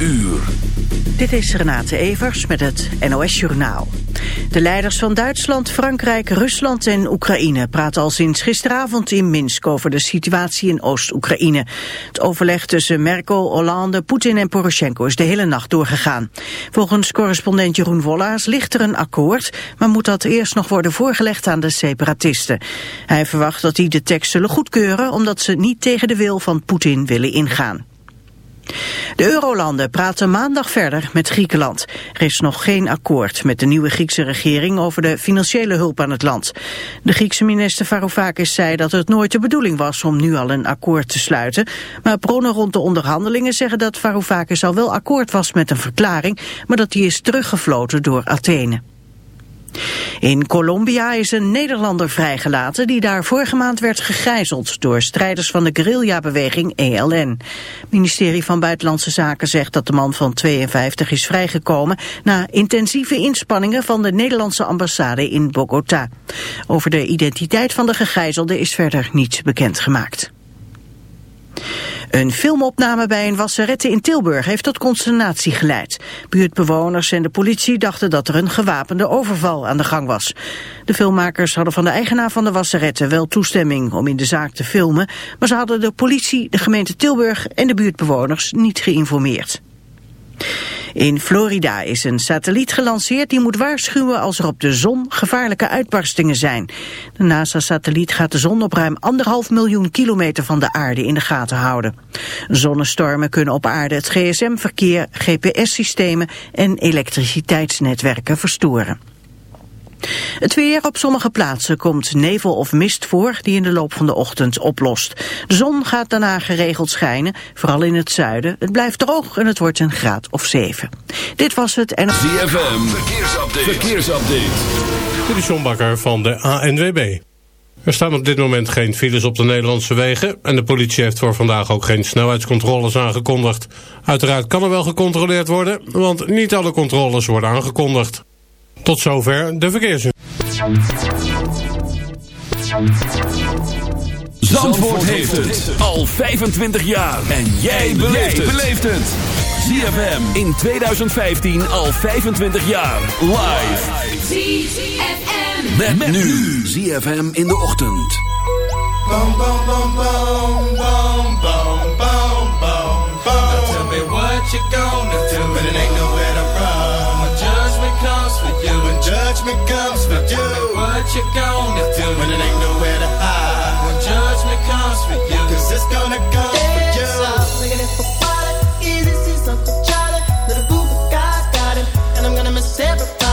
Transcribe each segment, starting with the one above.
uur. Dit is Renate Evers met het NOS Journaal. De leiders van Duitsland, Frankrijk, Rusland en Oekraïne praten al sinds gisteravond in Minsk over de situatie in Oost-Oekraïne. Het overleg tussen Merkel, Hollande, Poetin en Poroshenko is de hele nacht doorgegaan. Volgens correspondent Jeroen Wollaars ligt er een akkoord, maar moet dat eerst nog worden voorgelegd aan de separatisten. Hij verwacht dat die de tekst zullen goedkeuren omdat ze niet tegen de wil van Poetin willen ingaan. De eurolanden praten maandag verder met Griekenland. Er is nog geen akkoord met de nieuwe Griekse regering over de financiële hulp aan het land. De Griekse minister Varoufakis zei dat het nooit de bedoeling was om nu al een akkoord te sluiten. Maar bronnen rond de onderhandelingen zeggen dat Varoufakis al wel akkoord was met een verklaring, maar dat die is teruggefloten door Athene. In Colombia is een Nederlander vrijgelaten die daar vorige maand werd gegijzeld door strijders van de guerrilla-beweging ELN. Het ministerie van Buitenlandse Zaken zegt dat de man van 52 is vrijgekomen na intensieve inspanningen van de Nederlandse ambassade in Bogota. Over de identiteit van de gegijzelde is verder niets bekendgemaakt. Een filmopname bij een wasserette in Tilburg heeft tot consternatie geleid. Buurtbewoners en de politie dachten dat er een gewapende overval aan de gang was. De filmmakers hadden van de eigenaar van de wasserette wel toestemming om in de zaak te filmen, maar ze hadden de politie, de gemeente Tilburg en de buurtbewoners niet geïnformeerd. In Florida is een satelliet gelanceerd die moet waarschuwen als er op de zon gevaarlijke uitbarstingen zijn. De NASA-satelliet gaat de zon op ruim anderhalf miljoen kilometer van de aarde in de gaten houden. Zonnestormen kunnen op aarde het gsm-verkeer, GPS-systemen en elektriciteitsnetwerken verstoren. Het weer op sommige plaatsen komt nevel of mist voor die in de loop van de ochtend oplost. De zon gaat daarna geregeld schijnen, vooral in het zuiden. Het blijft droog en het wordt een graad of 7. Dit was het en... ZFM, verkeersupdate. verkeersupdate. Dit is John Bakker van de ANWB. Er staan op dit moment geen files op de Nederlandse wegen... en de politie heeft voor vandaag ook geen snelheidscontroles aangekondigd. Uiteraard kan er wel gecontroleerd worden, want niet alle controles worden aangekondigd. Tot zover de verkeers. Zandvoort heeft het al 25 jaar. En jij beleeft het. ZFM in 2015 al 25 jaar. Live. ZFM. Met, nu. ZFM in de ochtend. To judgment comes for you. What you gonna do when it ain't nowhere to hide? When judgment comes for you, cause it's gonna come for you. Looking at for water, easy see something Charlie. Little boo got him, and I'm gonna miss everybody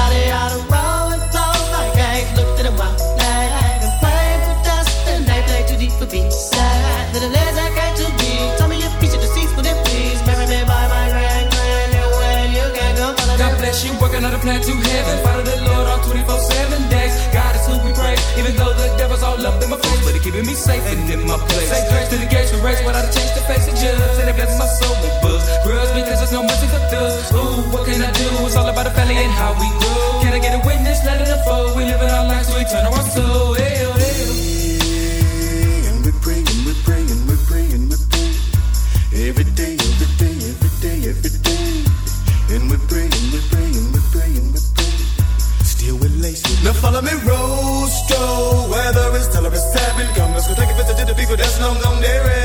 plan to heaven. Follow the Lord on 24 7 days. God is who we praise, even though the devil's all up in my face. But he keeping me safe and in my place. Say grace to the gates we race without a change to face the judge. And it blesses my soul with books. Grudge because there's no mercy for thugs. Ooh, what can I do? It's all about the family and how we grow. Can I get a witness? Let it unfold. We live in our lives, so we turn our soul. Hey, oh, hey, oh. Every day, every day, every day, every day. And we're praying, we're praying, we're praying, we're praying. Still with laces. Now follow me, Rostro. Weather is tell it's tapping. Come, let's go take a visit to the people that's long gone there.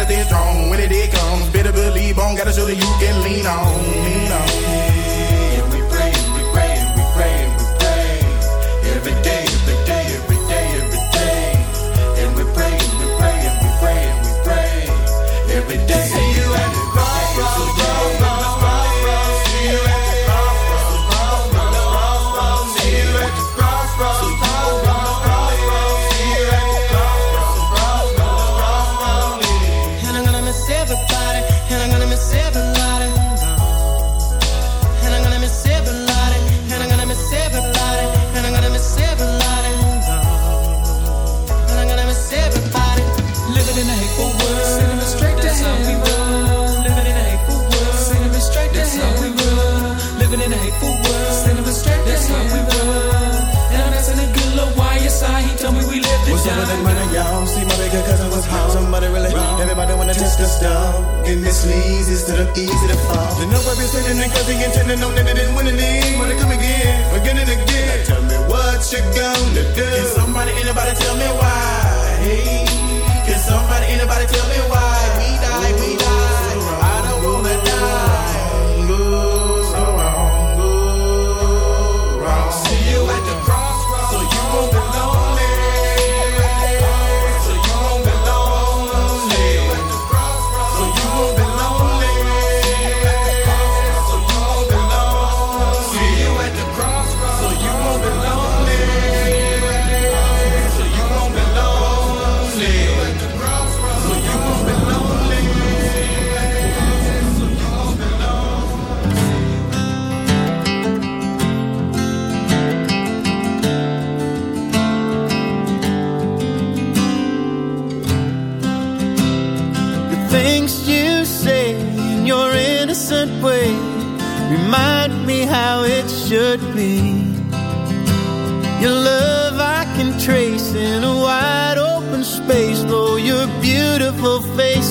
gotta stay strong. When it comes, better believe on. Gotta show that you can lean on, lean on. us to stop. It misleads, it's to the easy to fall. The number is sitting in cause and intended on that it didn't win a league. Wanna come again, again and again. Now tell me what you're gonna do. Can somebody, anybody tell me why? Hey, can somebody, anybody tell me why?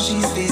she's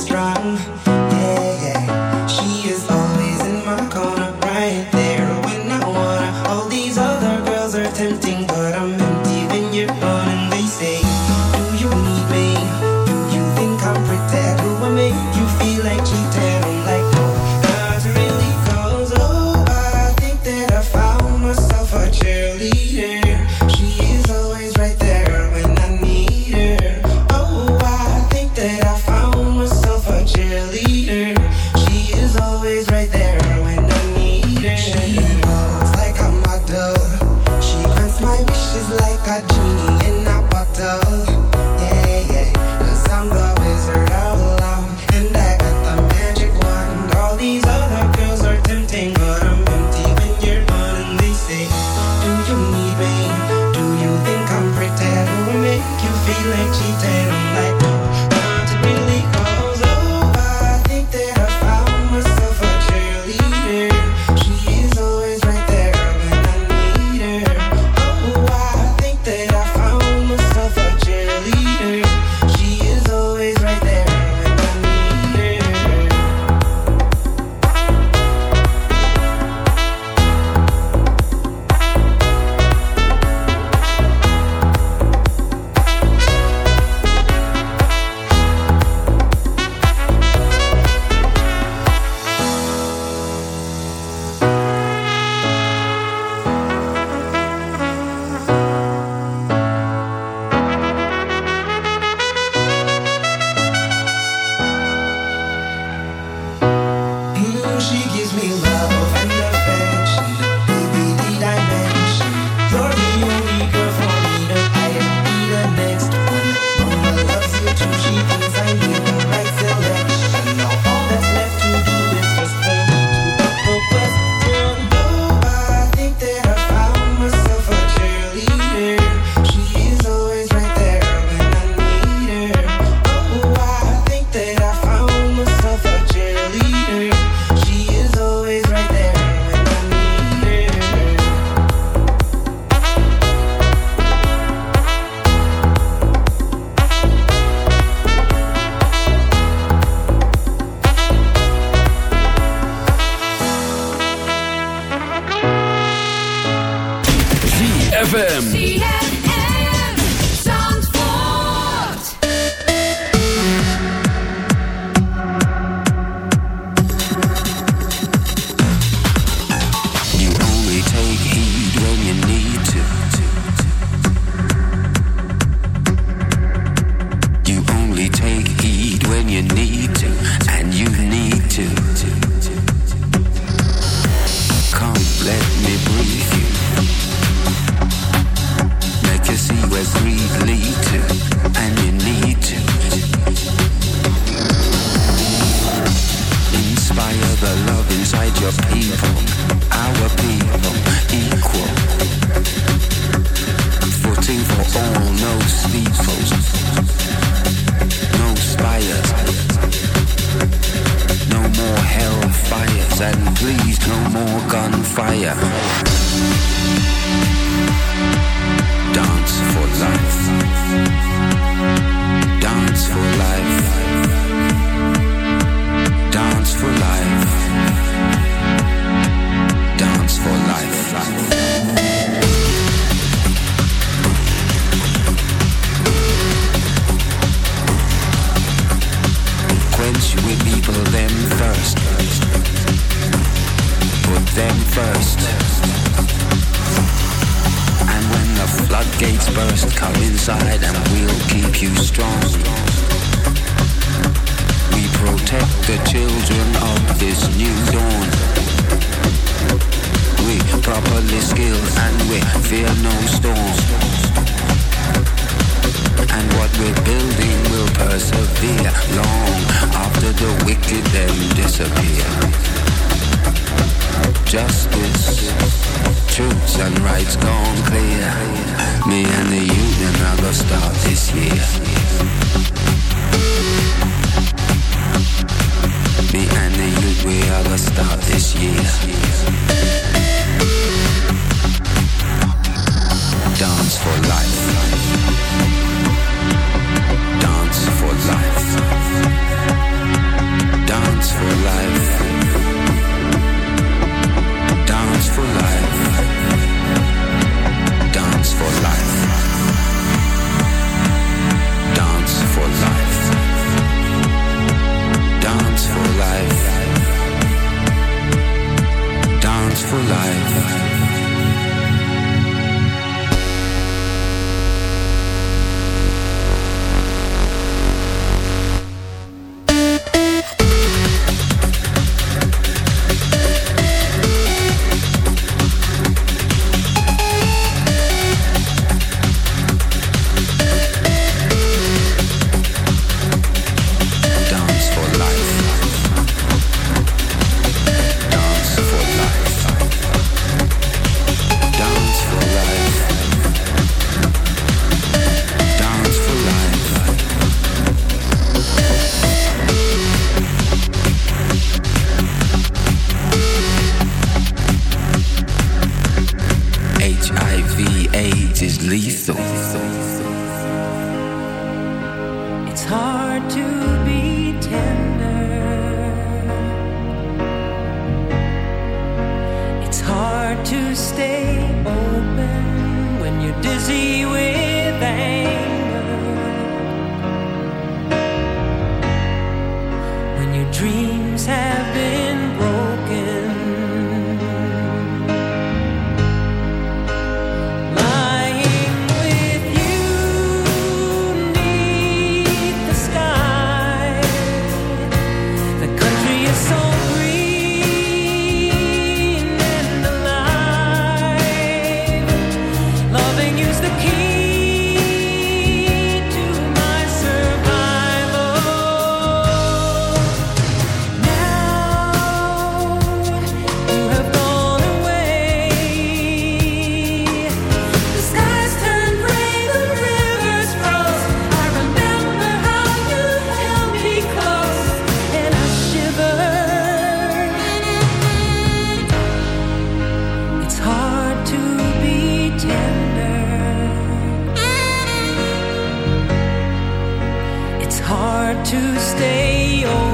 stay over.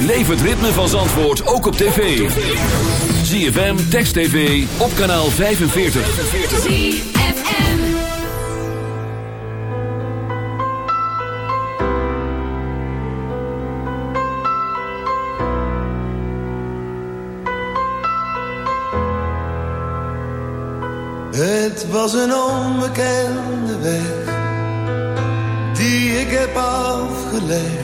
Beleef het ritme van Zandvoort ook op tv. ZFM, Text TV, op kanaal 45. ZFM Het was een onbekende weg, die ik heb afgelegd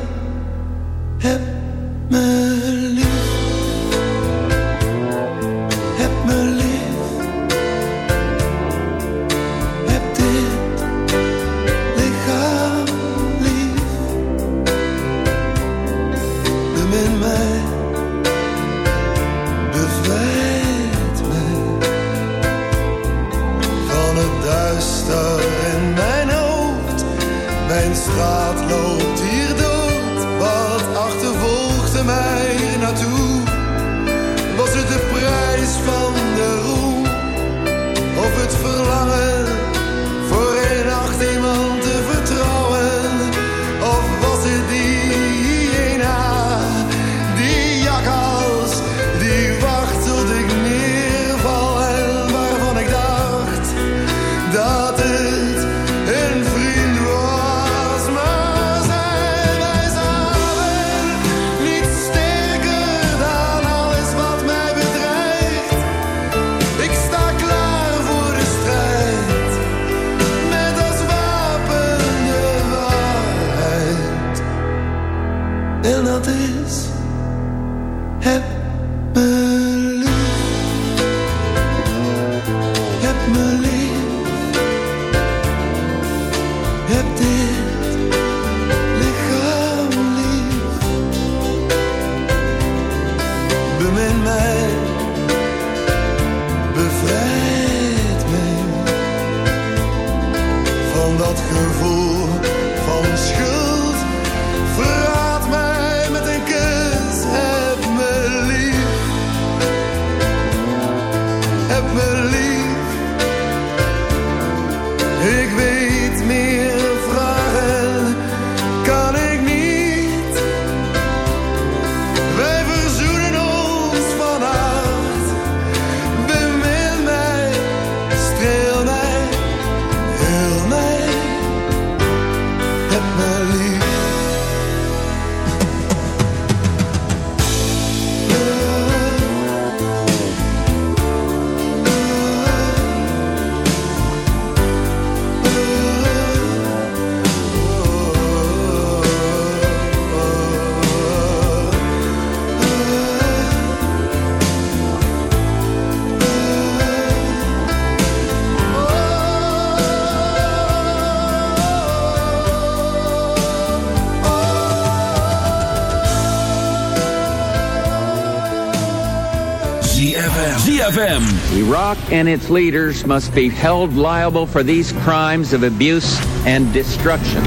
and its leaders must be held liable for these crimes of abuse and destruction.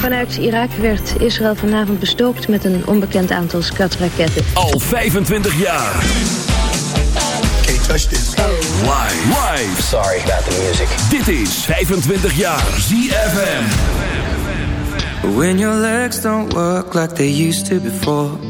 Vanuit Irak werd Israël vanavond bestookt met een onbekend aantal skatraketten. Al 25 jaar. Can't touch this. Live. Live. Sorry about the music. Dit is 25 jaar ZFM. When your legs don't work like they used to before.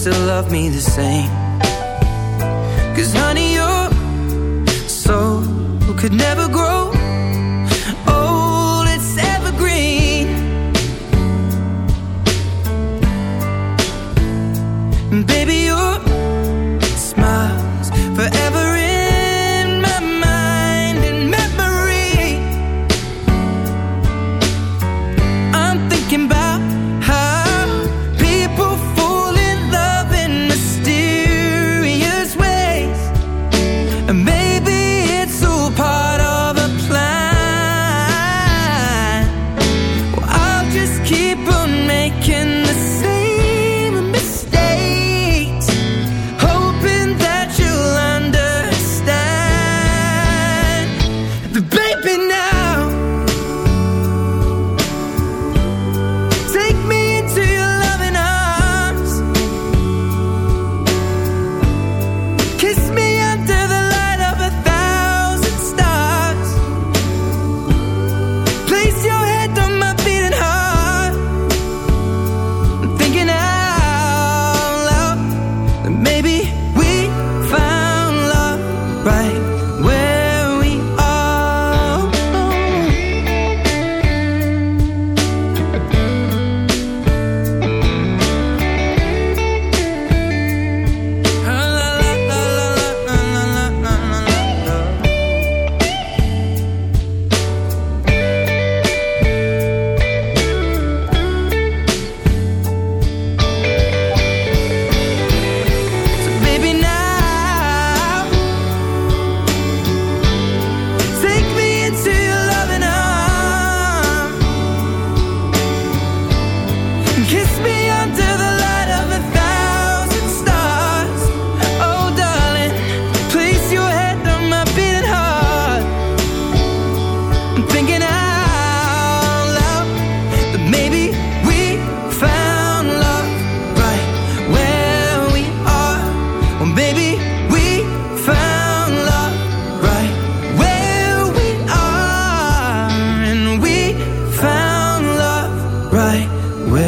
still love me the same. Cause honey, your soul could never grow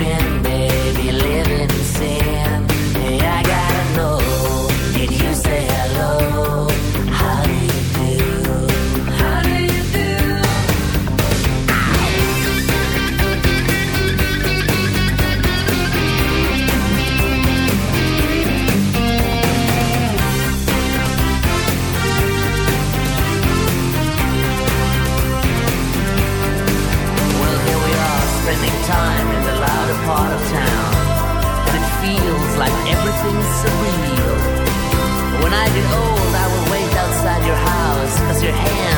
Been, When I get old, I will wait outside your house, cause your hand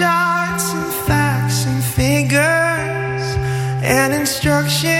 charts and facts and figures and instructions.